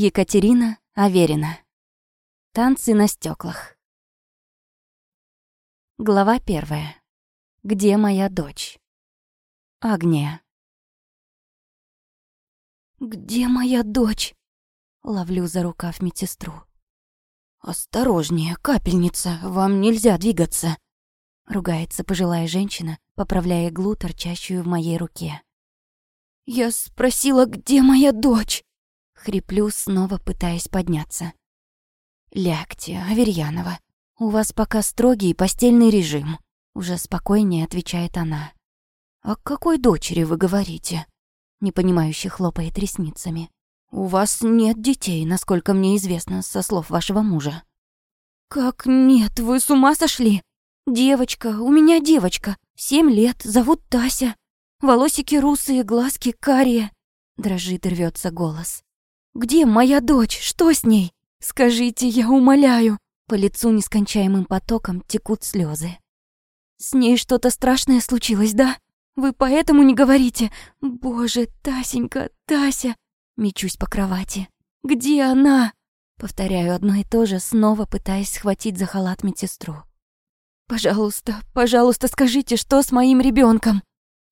Екатерина Аверина. Танцы на стеклах. Глава первая. Где моя дочь? Агния. «Где моя дочь?» Ловлю за рукав медсестру. «Осторожнее, капельница, вам нельзя двигаться!» Ругается пожилая женщина, поправляя иглу, торчащую в моей руке. «Я спросила, где моя дочь?» Хриплю, снова пытаясь подняться. «Лягте, Аверьянова. У вас пока строгий постельный режим», — уже спокойнее отвечает она. «О какой дочери вы говорите?» Непонимающе хлопает ресницами. «У вас нет детей, насколько мне известно, со слов вашего мужа». «Как нет? Вы с ума сошли? Девочка, у меня девочка. Семь лет, зовут Тася. Волосики русые, глазки карие». Дрожит и рвется голос. Где моя дочь? Что с ней? Скажите, я умоляю. По лицу нескончаемым потоком текут слезы. С ней что-то страшное случилось, да? Вы поэтому не говорите? Боже, Тасенька, Тася. Мечусь по кровати. Где она? Повторяю одно и то же, снова пытаясь схватить за халат медсестру. Пожалуйста, пожалуйста, скажите, что с моим ребенком?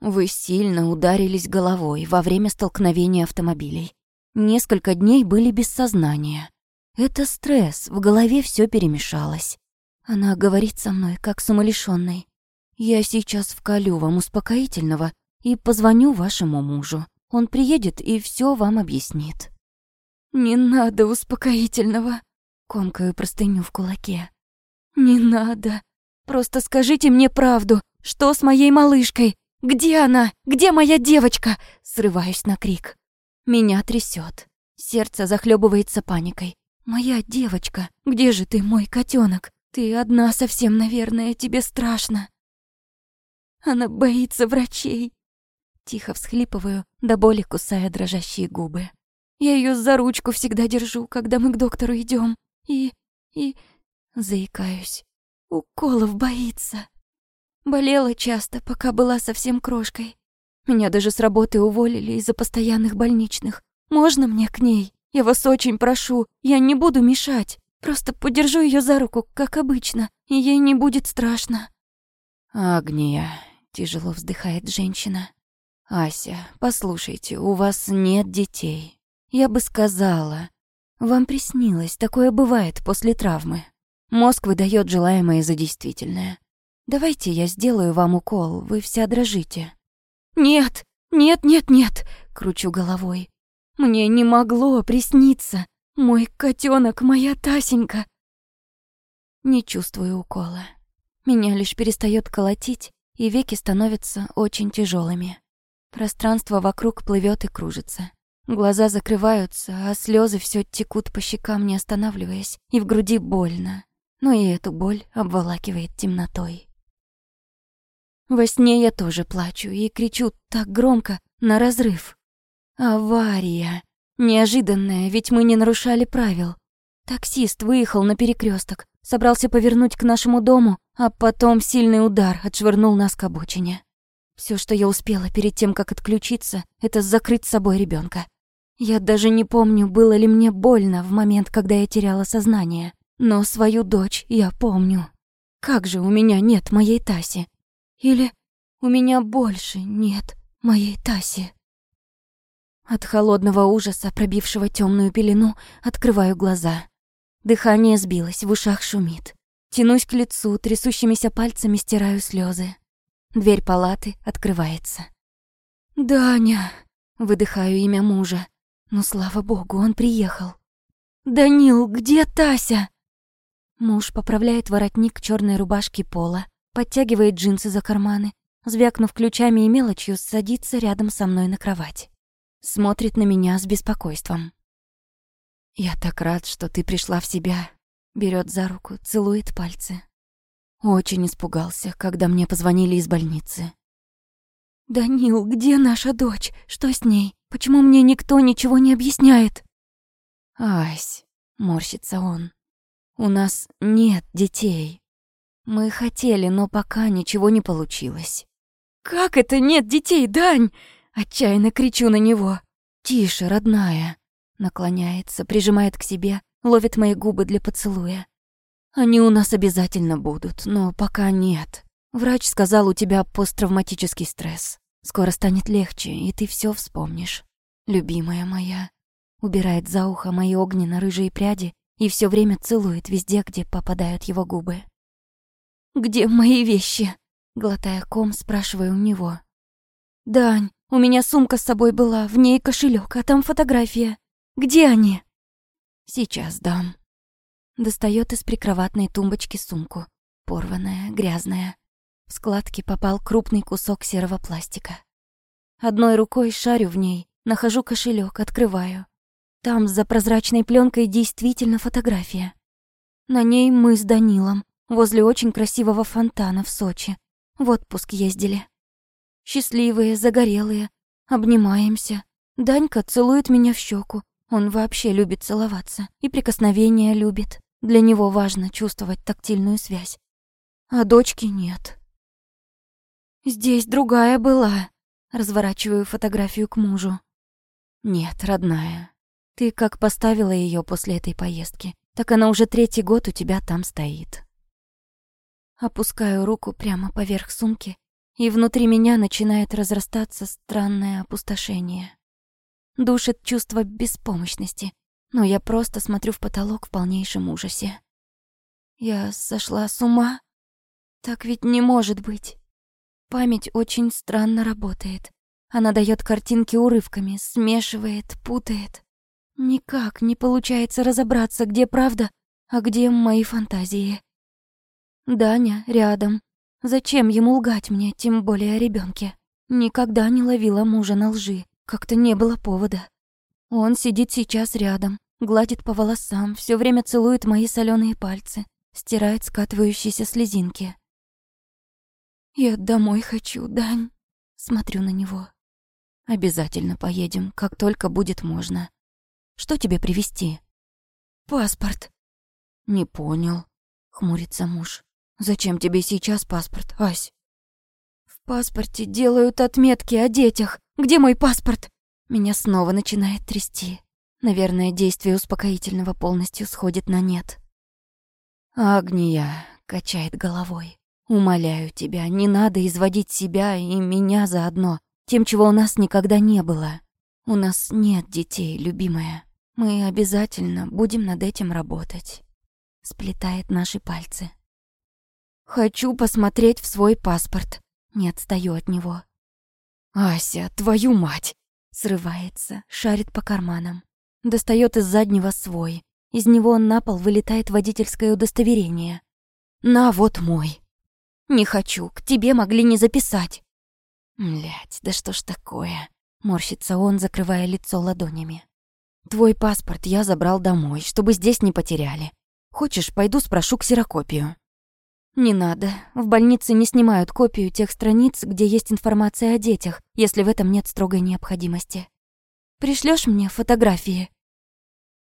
Вы сильно ударились головой во время столкновения автомобилей. Несколько дней были без сознания. Это стресс, в голове все перемешалось. Она говорит со мной, как с умалишённой. Я сейчас вколю вам успокоительного и позвоню вашему мужу. Он приедет и все вам объяснит. Не надо успокоительного. Комкаю простыню в кулаке. Не надо. Просто скажите мне правду. Что с моей малышкой? Где она? Где моя девочка? Срываюсь на крик. Меня трясет. Сердце захлебывается паникой. «Моя девочка, где же ты, мой котенок? Ты одна совсем, наверное, тебе страшно». Она боится врачей. Тихо всхлипываю, до боли кусая дрожащие губы. Я ее за ручку всегда держу, когда мы к доктору идем. И... и... заикаюсь. Уколов боится. Болела часто, пока была совсем крошкой. Меня даже с работы уволили из-за постоянных больничных. Можно мне к ней? Я вас очень прошу, я не буду мешать. Просто подержу ее за руку, как обычно, и ей не будет страшно». «Агния», — тяжело вздыхает женщина. «Ася, послушайте, у вас нет детей. Я бы сказала. Вам приснилось, такое бывает после травмы. Мозг выдает желаемое за действительное. Давайте я сделаю вам укол, вы вся дрожите. «Нет, нет, нет, нет!» — кручу головой. «Мне не могло присниться! Мой котенок, моя Тасенька!» Не чувствую укола. Меня лишь перестает колотить, и веки становятся очень тяжелыми. Пространство вокруг плывет и кружится. Глаза закрываются, а слезы все текут по щекам, не останавливаясь, и в груди больно. Но и эту боль обволакивает темнотой. Во сне я тоже плачу и кричу так громко, на разрыв. Авария. Неожиданная, ведь мы не нарушали правил. Таксист выехал на перекресток, собрался повернуть к нашему дому, а потом сильный удар отшвырнул нас к обочине. Все, что я успела перед тем, как отключиться, это закрыть с собой ребенка. Я даже не помню, было ли мне больно в момент, когда я теряла сознание. Но свою дочь я помню. Как же у меня нет моей Таси? Или у меня больше нет моей Таси? От холодного ужаса, пробившего темную пелену, открываю глаза. Дыхание сбилось, в ушах шумит. Тянусь к лицу, трясущимися пальцами стираю слезы. Дверь палаты открывается. «Даня!» — выдыхаю имя мужа. Ну, слава богу, он приехал. «Данил, где Тася?» Муж поправляет воротник черной рубашки пола, подтягивает джинсы за карманы, звякнув ключами и мелочью, садится рядом со мной на кровать. Смотрит на меня с беспокойством. «Я так рад, что ты пришла в себя», берет за руку, целует пальцы. Очень испугался, когда мне позвонили из больницы. «Данил, где наша дочь? Что с ней? Почему мне никто ничего не объясняет?» «Ась», — морщится он, — «у нас нет детей». Мы хотели, но пока ничего не получилось. «Как это нет детей, Дань?» Отчаянно кричу на него. «Тише, родная». Наклоняется, прижимает к себе, ловит мои губы для поцелуя. Они у нас обязательно будут, но пока нет. Врач сказал, у тебя посттравматический стресс. Скоро станет легче, и ты все вспомнишь. Любимая моя. Убирает за ухо мои огненно-рыжие пряди и все время целует везде, где попадают его губы. «Где мои вещи?» Глотая ком, спрашиваю у него. «Дань, у меня сумка с собой была, в ней кошелек, а там фотография. Где они?» «Сейчас дам». Достает из прикроватной тумбочки сумку. Порванная, грязная. В складки попал крупный кусок серого пластика. Одной рукой шарю в ней, нахожу кошелек, открываю. Там за прозрачной пленкой действительно фотография. На ней мы с Данилом, возле очень красивого фонтана в Сочи. В отпуск ездили. Счастливые, загорелые, обнимаемся. Данька целует меня в щеку. Он вообще любит целоваться и прикосновения любит. Для него важно чувствовать тактильную связь. А дочки нет. Здесь другая была. Разворачиваю фотографию к мужу. Нет, родная. Ты как поставила ее после этой поездки, так она уже третий год у тебя там стоит. Опускаю руку прямо поверх сумки, и внутри меня начинает разрастаться странное опустошение. Душит чувство беспомощности, но я просто смотрю в потолок в полнейшем ужасе. Я сошла с ума? Так ведь не может быть. Память очень странно работает. Она дает картинки урывками, смешивает, путает. Никак не получается разобраться, где правда, а где мои фантазии. Даня рядом. Зачем ему лгать мне, тем более о ребенке? Никогда не ловила мужа на лжи, как-то не было повода. Он сидит сейчас рядом, гладит по волосам, все время целует мои соленые пальцы, стирает скатывающиеся слезинки. «Я домой хочу, Дань», — смотрю на него. «Обязательно поедем, как только будет можно. Что тебе привезти?» «Паспорт». «Не понял», — хмурится муж. «Зачем тебе сейчас паспорт, Ась?» «В паспорте делают отметки о детях. Где мой паспорт?» Меня снова начинает трясти. Наверное, действие успокоительного полностью сходит на нет. «Агния», — качает головой. Умоляю тебя, не надо изводить себя и меня заодно, тем, чего у нас никогда не было. У нас нет детей, любимая. Мы обязательно будем над этим работать. Сплетает наши пальцы. Хочу посмотреть в свой паспорт. Не отстаю от него. Ася, твою мать! Срывается, шарит по карманам. Достает из заднего свой. Из него на пол вылетает водительское удостоверение. На, вот мой. «Не хочу, к тебе могли не записать». Блять, да что ж такое? Морщится он, закрывая лицо ладонями. Твой паспорт я забрал домой, чтобы здесь не потеряли. Хочешь, пойду спрошу ксерокопию? Не надо. В больнице не снимают копию тех страниц, где есть информация о детях, если в этом нет строгой необходимости. Пришлёшь мне фотографии?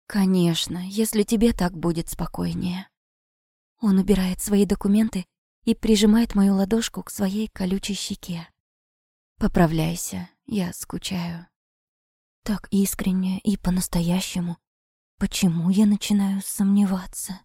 Конечно, если тебе так будет спокойнее. Он убирает свои документы и прижимает мою ладошку к своей колючей щеке. «Поправляйся, я скучаю». Так искренне и по-настоящему. Почему я начинаю сомневаться?